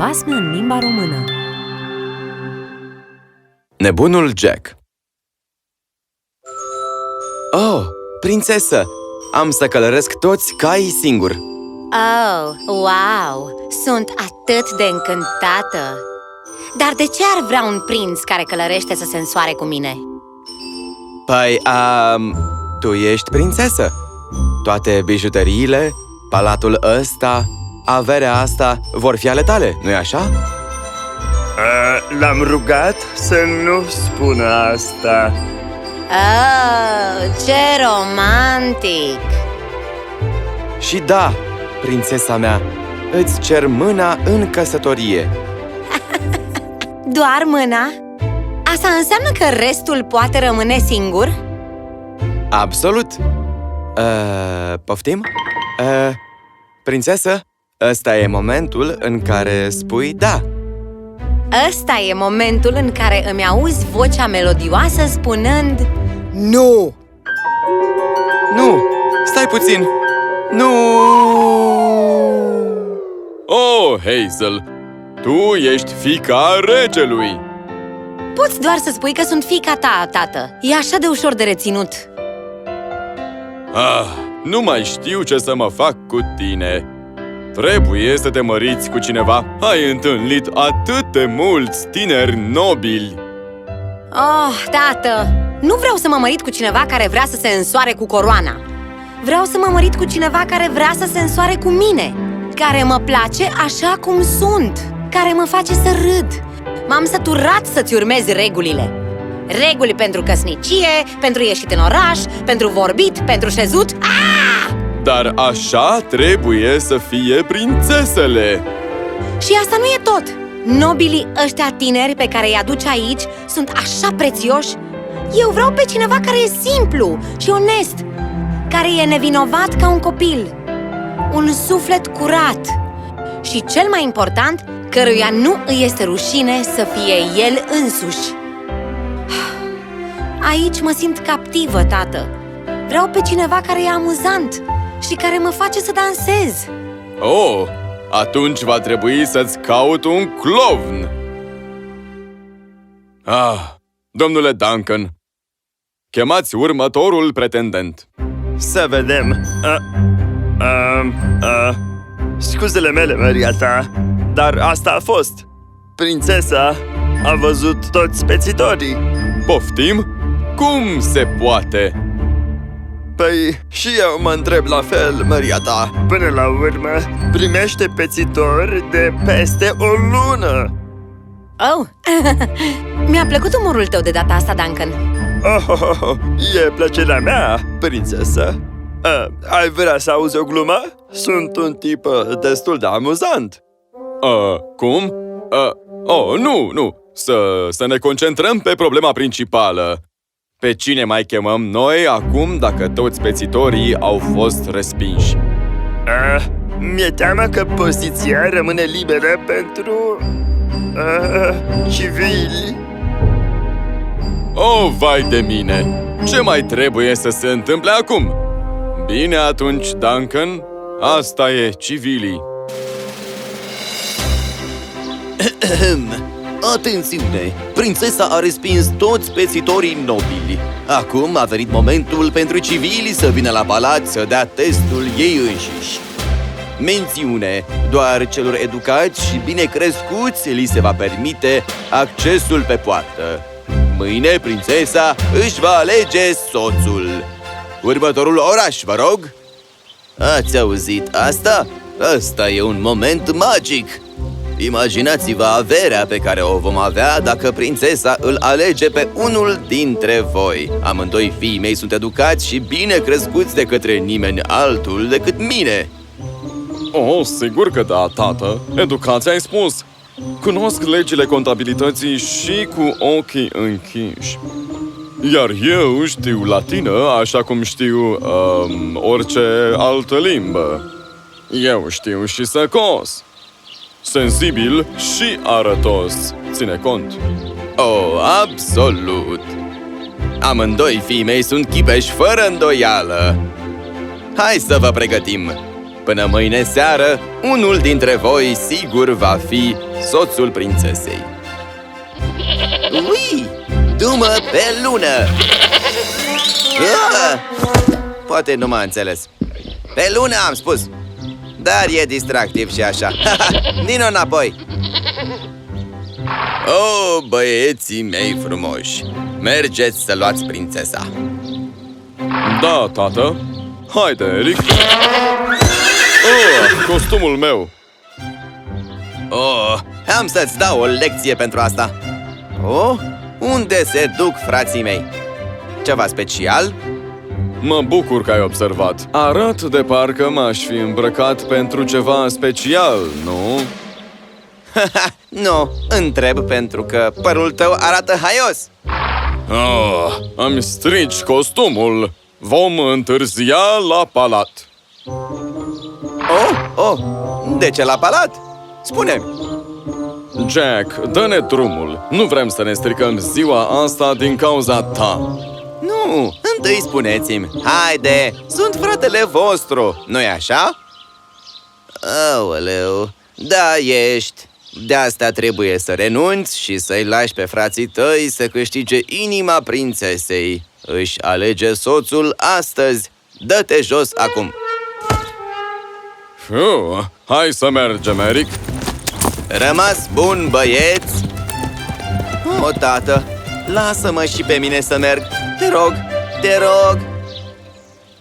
basme în limba română Nebunul Jack Oh, prințesă! Am să călăresc toți caii singur Oh, wow! Sunt atât de încântată! Dar de ce ar vrea un prinț care călărește să se însoare cu mine? Păi, um, tu ești prințesă Toate bijuteriile, palatul ăsta, averea asta vor fi ale tale, nu-i așa? L-am rugat să nu spună asta Oh, ce romantic! Și da, prințesa mea, îți cer mâna în căsătorie Doar mâna? Asta înseamnă că restul poate rămâne singur? Absolut! Uh, poftim? Uh, prințesă, ăsta e momentul în care spui da Ăsta e momentul în care îmi auzi vocea melodioasă spunând Nu! Nu! Stai puțin! Nu! Oh, Hazel, tu ești fica regelui! Poți doar să spui că sunt fica ta, tată E așa de ușor de reținut Ah, nu mai știu ce să mă fac cu tine! Trebuie să te măriți cu cineva! Ai întâlnit atât de mulți tineri nobili! Oh, tată! Nu vreau să mă mărit cu cineva care vrea să se însoare cu coroana Vreau să mă mărit cu cineva care vrea să se însoare cu mine Care mă place așa cum sunt Care mă face să râd M-am săturat să-ți urmezi regulile Reguli pentru căsnicie, pentru ieșit în oraș, pentru vorbit, pentru șezut ah! Dar așa trebuie să fie prințesele! Și asta nu e tot! Nobilii ăștia tineri pe care îi aduci aici sunt așa prețioși Eu vreau pe cineva care e simplu și onest Care e nevinovat ca un copil Un suflet curat Și cel mai important, căruia nu îi este rușine să fie el însuși Aici mă simt captivă, tată Vreau pe cineva care e amuzant și care mă face să dansez Oh, atunci va trebui să-ți caut un clovn! Ah, domnule Duncan, chemați următorul pretendent. Să vedem uh, uh, uh, Scuzele mele, Maria ta Dar asta a fost Prințesa a văzut toți pețitorii Poftim? Cum se poate? Păi și eu mă întreb la fel, Maria ta Până la urmă, primește pețitori de peste o lună Oh, mi-a plăcut umorul tău de data asta, Duncan oh, oh, oh, oh. E plăcerea mea, prințesă uh, Ai vrea să auzi o glumă? Sunt un tip uh, destul de amuzant Uh, cum? Uh, oh, nu, nu! Să, să ne concentrăm pe problema principală. Pe cine mai chemăm noi acum dacă toți pețitorii au fost respinși? uh, Mi-e teamă că poziția rămâne liberă pentru... Uh, civili Oh, vai de mine! Ce mai trebuie să se întâmple acum? Bine atunci, Duncan, asta e civilii. Atențiune! Prințesa a respins toți pețitorii nobili. Acum a venit momentul pentru civili să vină la palat să dea testul ei înșiși. Mențiune! Doar celor educați și bine crescuți li se va permite accesul pe poartă. Mâine prințesa își va alege soțul. Următorul oraș, vă rog! Ați auzit asta? Asta e un moment magic! Imaginați-vă averea pe care o vom avea dacă prințesa îl alege pe unul dintre voi. Amândoi fiii mei sunt educați și bine crescuți de către nimeni altul decât mine. Oh, sigur că da, tată. Educația ai spus. Cunosc legile contabilității și cu ochii închiși. Iar eu știu latină așa cum știu um, orice altă limbă. Eu știu și să cos. Sensibil și arătos, ține cont. Oh, absolut! Amândoi fiii mei sunt chipeși fără îndoială! Hai să vă pregătim! până mâine seară, unul dintre voi sigur va fi soțul prințesei. Ui! Du-mă pe lună! Ah! Poate nu m-a înțeles. Pe lună am spus. Dar e distractiv și așa. Din înapoi. Oh, băieții mei frumoși, mergeți să luați prințesa. Da, tată. Haide, Eric. Oh, costumul meu. Oh, am să-ți dau o lecție pentru asta. Oh, unde se duc frații mei? Ceva special? Mă bucur că ai observat. Arăt de parcă m-aș fi îmbrăcat pentru ceva special, nu? nu, întreb pentru că părul tău arată haios. Oh, îmi strici costumul. Vom întârzia la palat. Oh, oh, de ce la palat? spune -mi. Jack, dă-ne drumul. Nu vrem să ne stricăm ziua asta din cauza ta. Nu, întâi spuneți-mi Haide, sunt fratele vostru, nu-i așa? Aoleu, da, ești De asta trebuie să renunți și să-i lași pe frații tăi să câștige inima prințesei Își alege soțul astăzi Dă-te jos acum Fiu, hai să mergem, Eric. Rămas bun, băieți! O, tată, lasă-mă și pe mine să merg Te rog, te rog.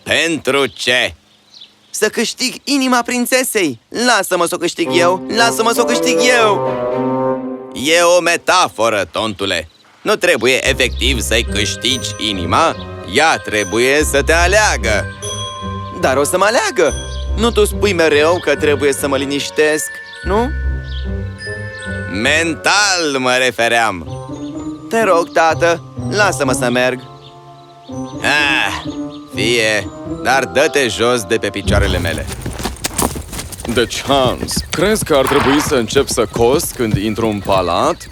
Pentru ce? Să câștig inima prințesei. Lasă-mă să o câștig eu, lasă-mă să o câștig eu. E o metaforă, tontule. Nu trebuie efectiv să-i câștigi inima. Ea trebuie să te aleagă. Dar o să mă aleagă. Nu tu spui mereu că trebuie să mă liniștesc, nu? Mental mă refeream. Te rog, tată, lasă-mă să merg Ah, fie, dar dă-te jos de pe picioarele mele Deci, Hans, crezi că ar trebui să încep să cos când intru în palat?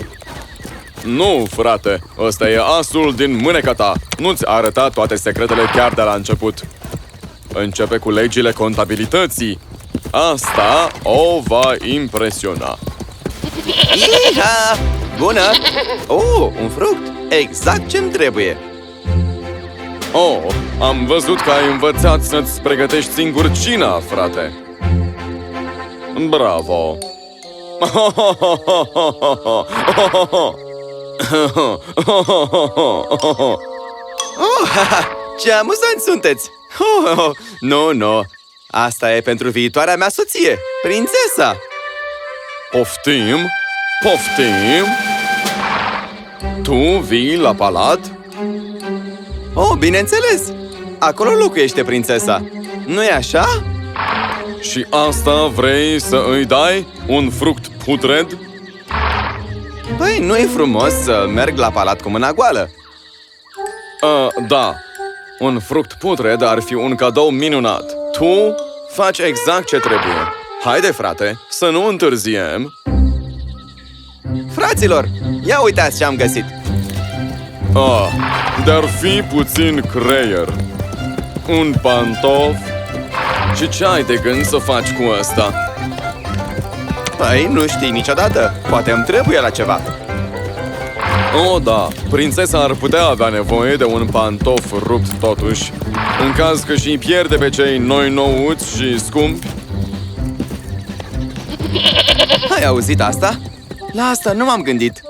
Nu, frate, ăsta e asul din mâneca ta. Nu-ți arăta toate secretele chiar de la început. Începe cu legile contabilității. Asta o va impresiona. Iha! Bună! Oh, un fruct! Exact ce-mi trebuie! Oh, am văzut că ai învățat să-ți pregătești singur cina, frate. Bravo! Oh, ha, ha, ce amuzanți sunteți! Oh, oh, nu, nu! Asta e pentru viitoarea mea soție, prințesa! Poftim? Poftim? Tu vii la palat? Oh, bineînțeles! Acolo locuiește prințesa, nu-i așa? Și asta vrei să îi dai? Un fruct putred? Păi, nu e frumos să merg la palat cu mâna goală Uh, da, un fruct putred ar fi un cadou minunat. Tu faci exact ce trebuie. Haide, frate, să nu întârziem. Fraților, ia uitați ce am găsit Ah, dar fi puțin creier. Un pantof. Și ce ai de gând să faci cu ăsta? Păi, nu știi niciodată, poate îmi trebuie la ceva Oh, da, prințesa ar putea avea nevoie de un pantof rupt totuși, în caz că și pierde pe cei noi nouți și scumpi. Ai auzit asta? La asta nu m-am gândit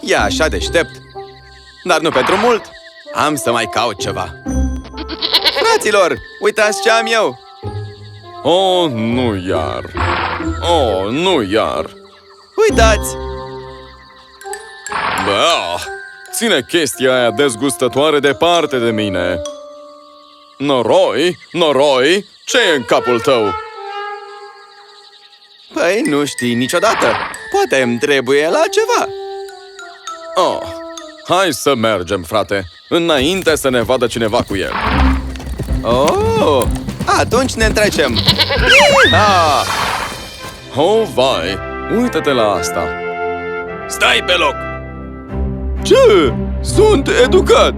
E așa deștept Dar nu pentru mult Am să mai caut ceva Fraților, uitați ce am eu Oh, nu iar! Oh, nu iar! Uitați! Bă, ține chestia aia dezgustătoare departe de mine! Noroi? Noroi? ce e în capul tău? Păi, nu știi niciodată Poate îmi trebuie la ceva Oh, hai să mergem, frate, înainte să ne vadă cineva cu el. Oh, atunci ne întrecem Iha! Oh, vai, uită-te la asta! Stai pe loc! Ce? Sunt educat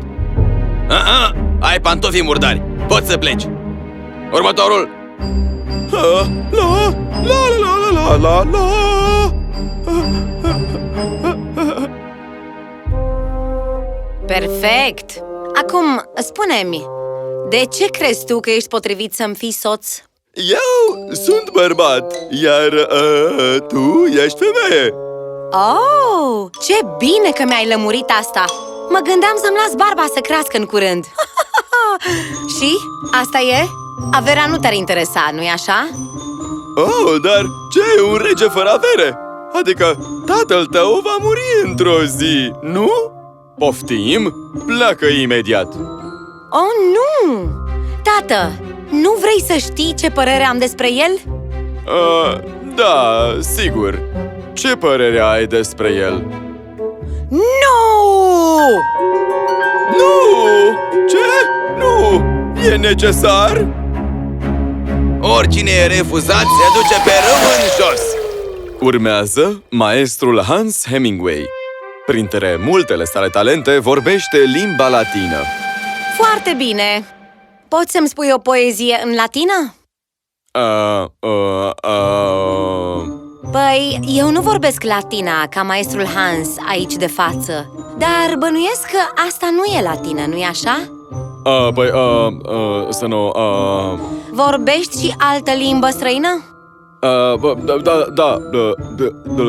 A-a, ai pantofii murdari, poți să pleci! Următorul! Ah, La, la, la, la, la, la, la. Perfect! Acum, spune-mi, de ce crezi tu că ești potrivit să-mi fii soț? Eu sunt bărbat, iar uh, tu ești femeie. Oh, ce bine că mi-ai lămurit asta! Mă gândeam să-mi las barba să crească în curând Și? Asta e? Averea nu te-ar interesa, nu-i așa? Oh, dar ce e un rege fără avere? Adică tatăl tău va muri într-o zi, nu? Poftim? Pleacă imediat! Oh, nu! Tată, nu vrei să știi ce părere am despre el? Uh, da, sigur. Ce părere ai despre el? Nu! Nu! Ce? Nu! E necesar? Oricine e refuzat se duce pe râu în jos! Urmează maestrul Hans Hemingway. Printre multele sale talente, vorbește limba latină. Foarte bine! Poți să-mi spui o poezie în latină? Uh, uh, uh... Păi, eu nu vorbesc latina ca maestrul Hans aici de față Dar bănuiesc că asta nu e latină, nu-i așa? Uh, păi, uh, uh, să nu, uh... Vorbești și altă limbă străină? Uh, bă, da, da, da, da, da, da,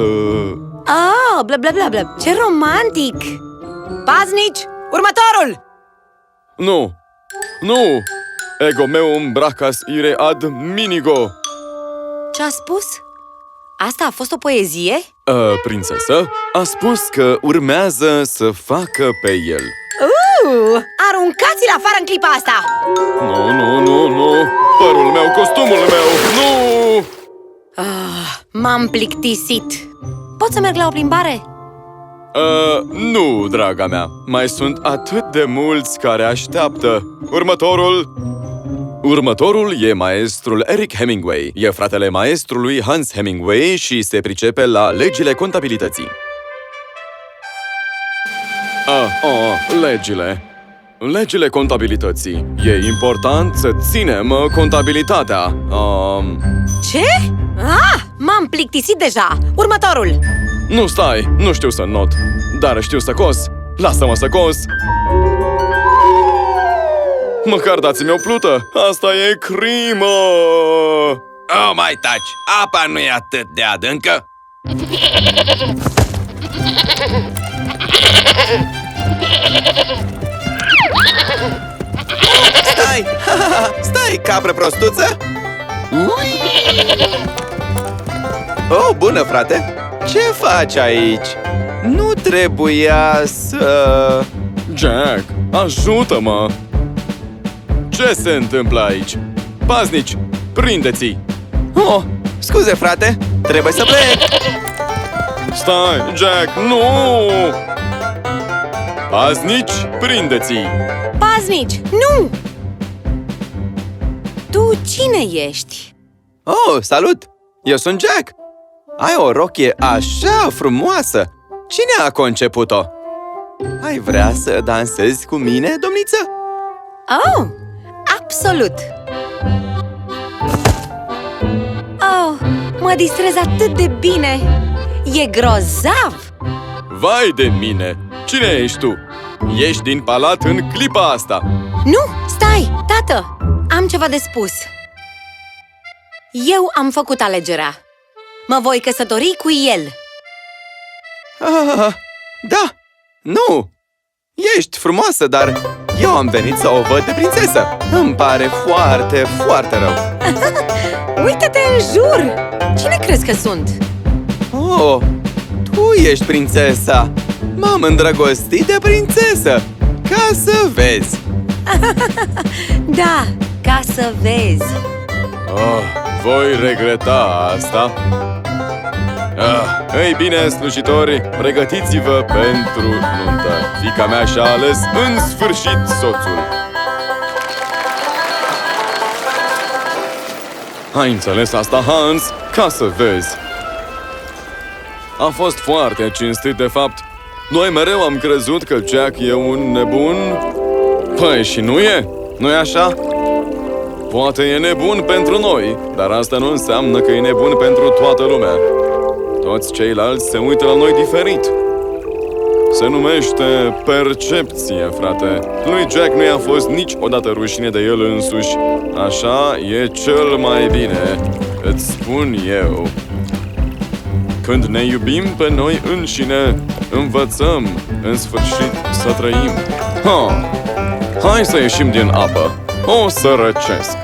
Oh, bla bla bla bla, ce romantic! Paznici, următorul! Nu! Nu! Ego meu îmbracas ire ad minigo! Ce-a spus? Asta a fost o poezie? Uh, prințesă a spus că urmează să facă pe el. Uh, aruncați-l afară în clipa asta! Nu, nu, nu, nu! Părul meu, costumul meu! Nu! Ah, m-am plictisit Pot să merg la o plimbare? Uh, nu, draga mea. Mai sunt atât de mulți care așteaptă. Următorul... Următorul e maestrul Eric Hemingway. E fratele maestrului Hans Hemingway și se pricepe la legile contabilității. Ah, oh, legile. Legile contabilității. E important să ținem uh, contabilitatea. Um, Ce? Ah, m-am plictisit deja! Următorul! nu stai, nu știu să not, dar știu să cos. Lasă-mă să cos. Măcar dați-mi o plută, asta e crimă! Oh, mai taci! Apa nu e atât de adâncă! Stai! Stai, capră prostuță! Ui! Oh, bună, frate! Ce faci aici? Nu trebuia să... Jack, ajută-mă! Ce se întâmplă aici? Paznici, prindeți-i! Oh, scuze, frate! Trebuie să plec! Stai, Jack, nu! Paznici, prindeți-i! Paznici, nu! Tu cine ești? Oh, salut! Eu sunt Jack! Ai o rochie așa frumoasă! Cine a conceput-o? Ai vrea să dansezi cu mine, domniță? Oh, absolut! Oh, mă distrez atât de bine! E grozav! Vai de mine! Cine ești tu? Ești din palat în clipa asta! Nu, stai, tată! Am ceva de spus Eu am făcut alegerea Mă voi căsători cu el Ah, da! Nu! Ești frumoasă, dar eu am venit să o văd de prințesă! Îmi pare foarte, foarte rău! Uită-te în jur! Cine crezi că sunt? Oh, tu ești prințesa! M-am îndrăgostit de prințesă! Ca să vezi! Da, ca să vezi Oh, voi regreta asta? Ah, ei bine, slujitori, pregătiți-vă pentru nuntă. Fica mea și-a ales în sfârșit soțul. Ai înțeles asta, Hans? Ca să vezi. A fost foarte cinstit, de fapt. Noi mereu am crezut că Jack e un nebun. Păi și nu e? nu e așa? Poate e nebun pentru noi, dar asta nu înseamnă că e nebun pentru toată lumea. Toți ceilalți se uită la noi diferit. Se numește percepție, frate. Lui Jack nu i-a fost niciodată rușine de el însuși. Așa e cel mai bine, îți spun eu. Când ne iubim pe noi înșine, învățăm, în sfârșit, să trăim. Ha! Hai să ieșim din apă. O să răcesc.